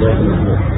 اللہ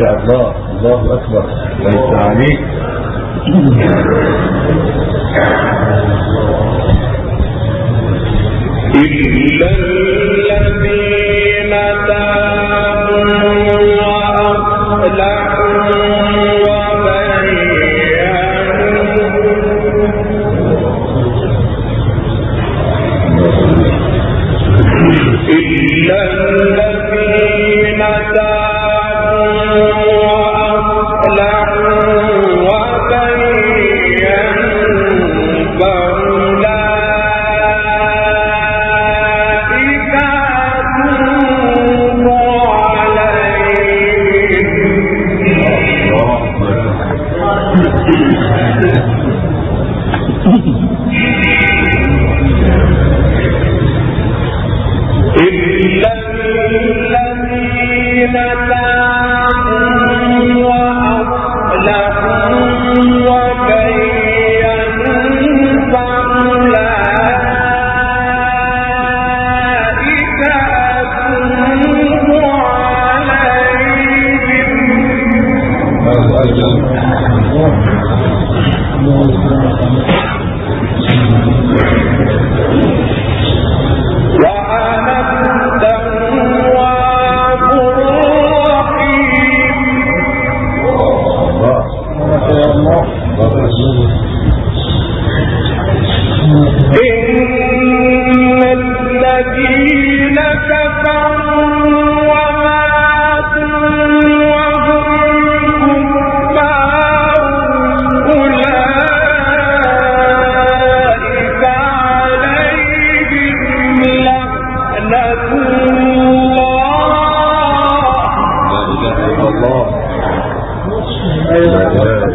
شاء الله. الله أكبر. ليس عليك الذين تابوا وأصلحوا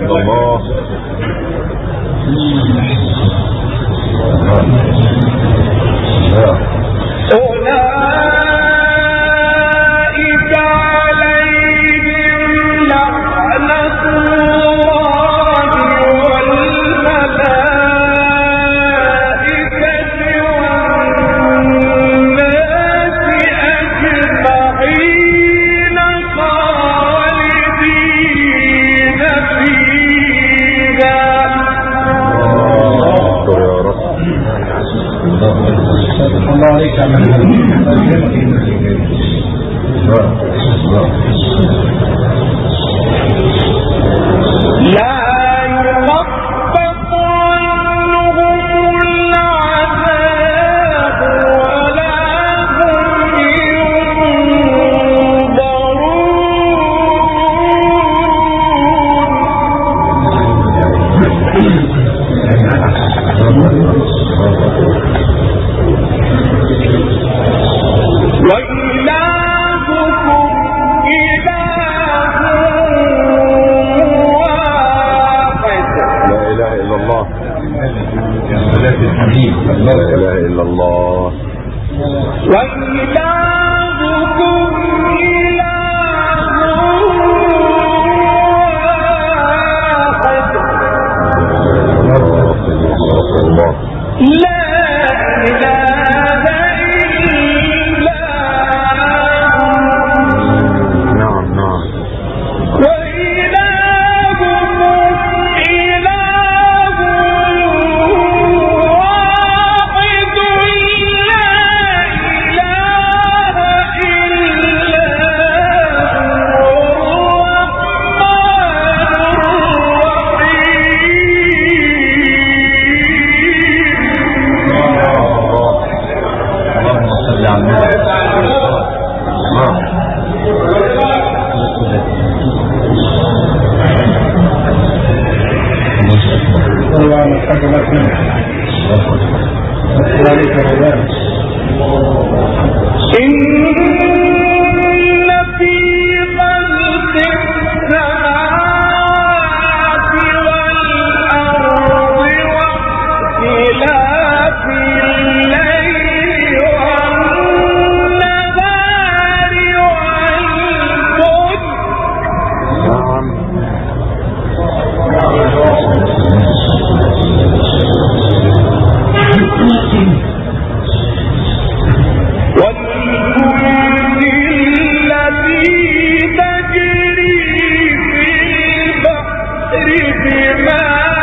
إله إلا بما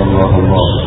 اللہ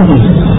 عليك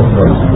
أكبر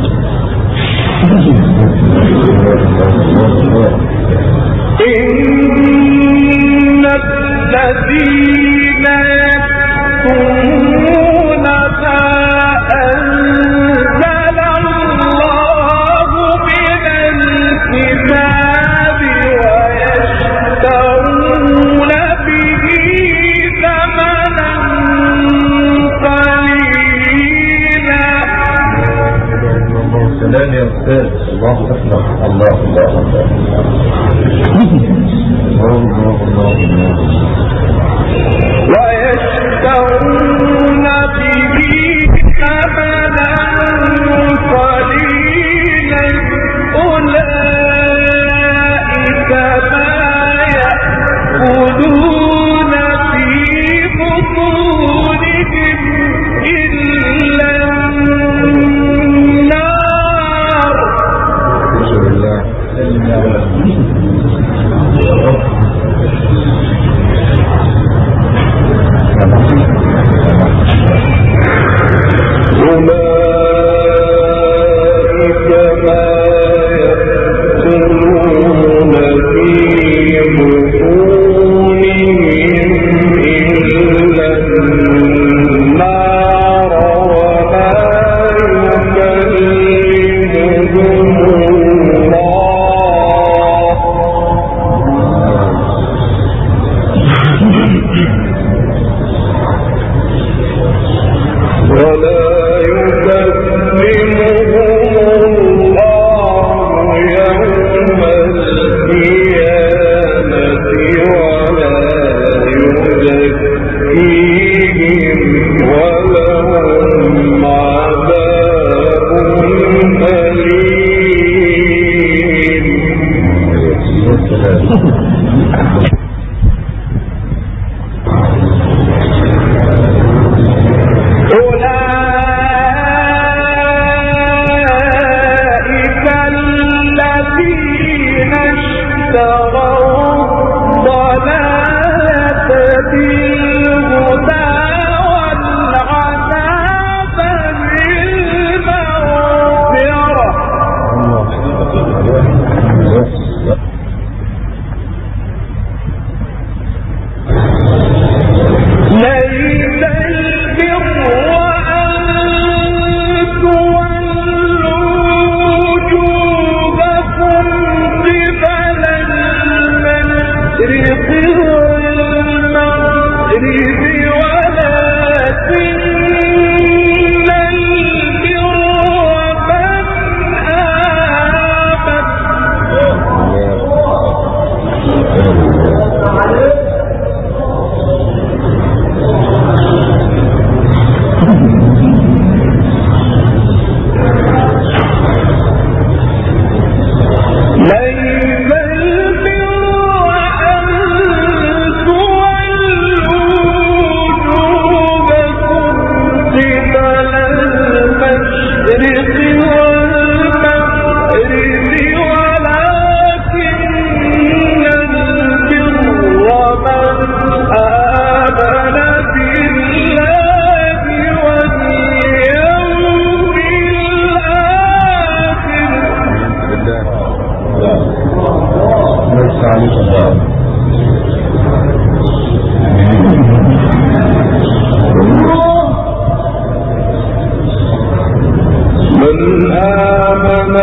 آمن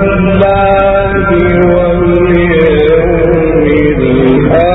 بالله واليوم الآخر.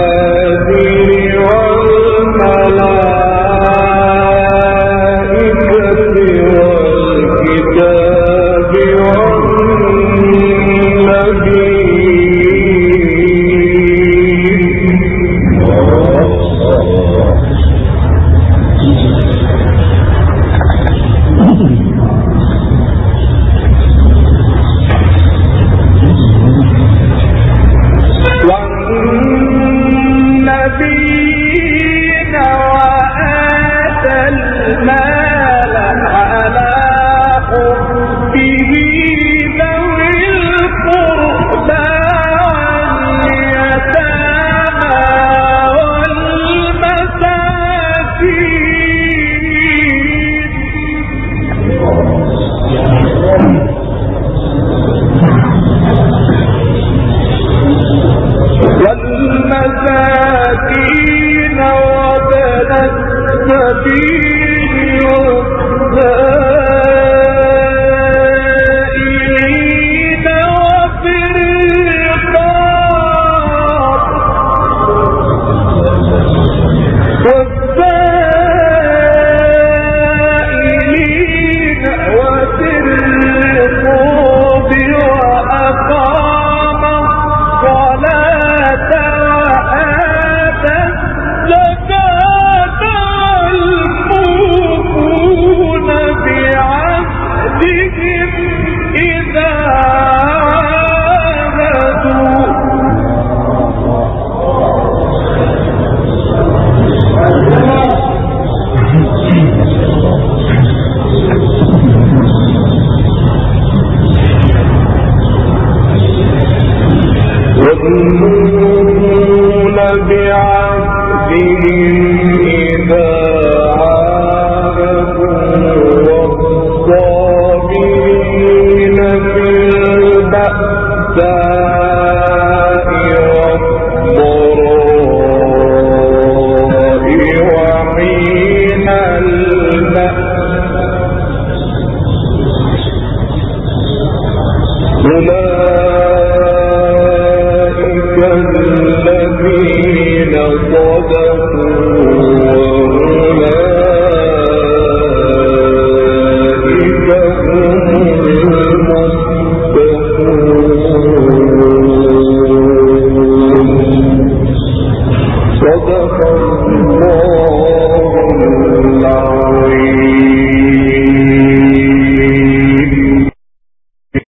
يوفون بعهدهم